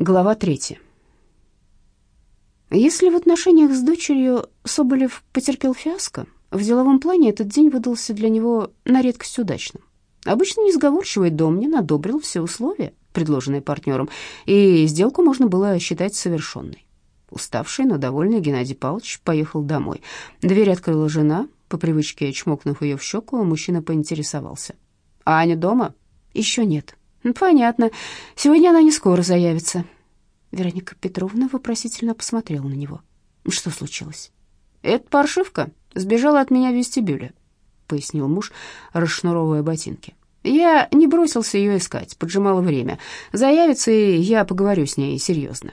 Глава третья. Если в отношениях с дочерью Соболев потерпел фиаско, в деловом плане этот день выдался для него на редкость удачным. Обычно несговорчивый Домнин одобрил все условия, предложенные партнером, и сделку можно было считать совершенной. Уставший, но довольный Геннадий Павлович поехал домой. Дверь открыла жена, по привычке чмокнув ее в щеку, мужчина поинтересовался. «А Аня дома?» «Еще нет», «Понятно. Сегодня она не скоро заявится». Вероника Петровна вопросительно посмотрела на него. «Что случилось?» «Это паршивка сбежала от меня в вестибюле», — пояснил муж, расшнуровывая ботинки. «Я не бросился ее искать, поджимало время. Заявится, и я поговорю с ней серьезно».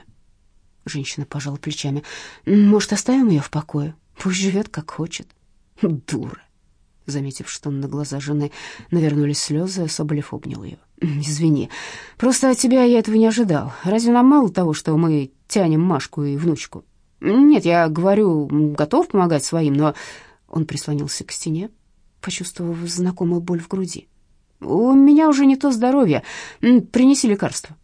Женщина пожала плечами. «Может, оставим ее в покое? Пусть живет, как хочет». «Дура!» Заметив, что на глаза жены навернулись слезы, Соболев обнял ее. «Извини, просто от тебя я этого не ожидал. Разве нам мало того, что мы тянем Машку и внучку?» «Нет, я говорю, готов помогать своим, но...» Он прислонился к стене, почувствовав знакомую боль в груди. «У меня уже не то здоровье. Принеси лекарство».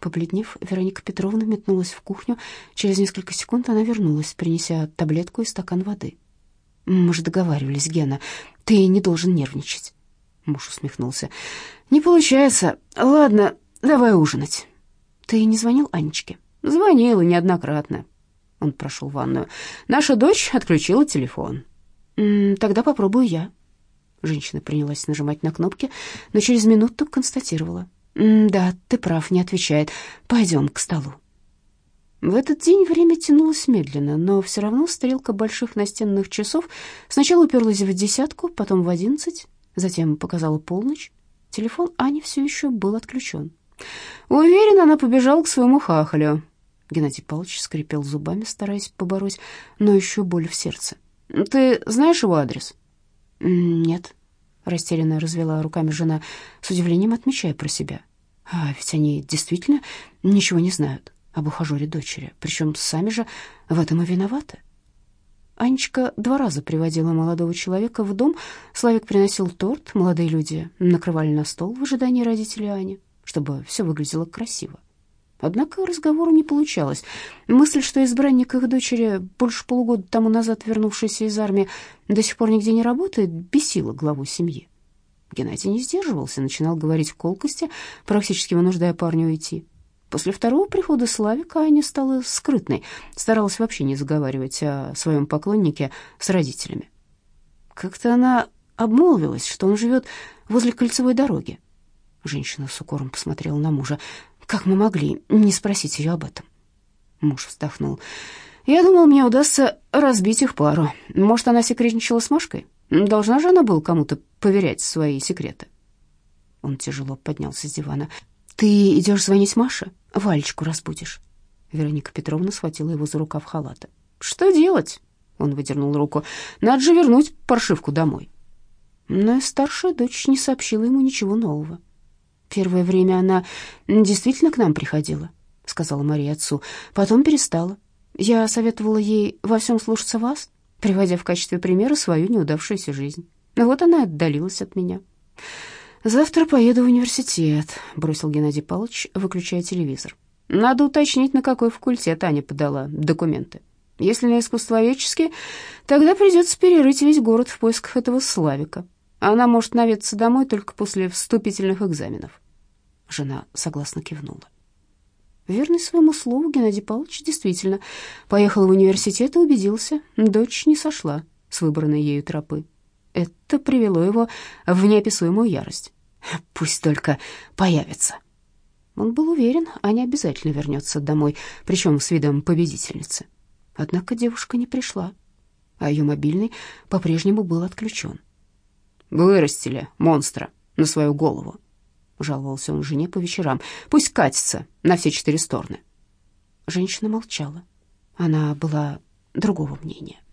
Побледнев, Вероника Петровна метнулась в кухню. Через несколько секунд она вернулась, принеся таблетку и стакан воды. Мы же договаривались, Гена. Ты не должен нервничать. Муж усмехнулся. Не получается. Ладно, давай ужинать. Ты не звонил Анечке? Звонила неоднократно. Он прошел в ванную. Наша дочь отключила телефон. Тогда попробую я. Женщина принялась нажимать на кнопки, но через минуту констатировала. «Да, ты прав, не отвечает. Пойдем к столу». В этот день время тянулось медленно, но все равно стрелка больших настенных часов сначала уперлась в десятку, потом в одиннадцать, затем показала полночь. Телефон Ани все еще был отключен. Уверен, она побежала к своему хахалю. Геннадий Павлович скрипел зубами, стараясь побороть, но еще боль в сердце. «Ты знаешь его адрес?» «Нет», — растерянно развела руками жена, с удивлением отмечая про себя. «А ведь они действительно ничего не знают» об ухажере дочери, причем сами же в этом и виноваты. Анечка два раза приводила молодого человека в дом. Славик приносил торт, молодые люди накрывали на стол в ожидании родителей Ани, чтобы все выглядело красиво. Однако разговору не получалось. Мысль, что избранник их дочери, больше полугода тому назад вернувшийся из армии, до сих пор нигде не работает, бесила главу семьи. Геннадий не сдерживался, начинал говорить колкости, практически вынуждая парня уйти. После второго прихода Славика Аня стала скрытной, старалась вообще не заговаривать о своем поклоннике с родителями. Как-то она обмолвилась, что он живет возле кольцевой дороги. Женщина с укором посмотрела на мужа. Как мы могли не спросить ее об этом? Муж вздохнул. Я думал, мне удастся разбить их пару. Может, она секретничала с Машкой? Должна же она была кому-то поверять свои секреты. Он тяжело поднялся с дивана. «Ты идешь звонить Маше? Валечку разбудишь». Вероника Петровна схватила его за рукав халата. «Что делать?» Он выдернул руку. «Надо же вернуть паршивку домой». Но старшая дочь не сообщила ему ничего нового. «Первое время она действительно к нам приходила», — сказала Мария отцу. «Потом перестала. Я советовала ей во всем слушаться вас, приводя в качестве примера свою неудавшуюся жизнь. Вот она отдалилась от меня». «Завтра поеду в университет», — бросил Геннадий Павлович, выключая телевизор. «Надо уточнить, на какой факультет Аня подала документы. Если на искусствоведческий, тогда придется перерыть весь город в поисках этого Славика. Она может наведаться домой только после вступительных экзаменов». Жена согласно кивнула. Верный своему слову, Геннадий Павлович действительно поехал в университет и убедился, дочь не сошла с выбранной ею тропы. Это привело его в неописуемую ярость. Пусть только появится. Он был уверен, Аня обязательно вернется домой, причем с видом победительницы. Однако девушка не пришла, а ее мобильный по-прежнему был отключен. «Вырастили монстра на свою голову», — жаловался он жене по вечерам. «Пусть катится на все четыре стороны». Женщина молчала. Она была другого мнения.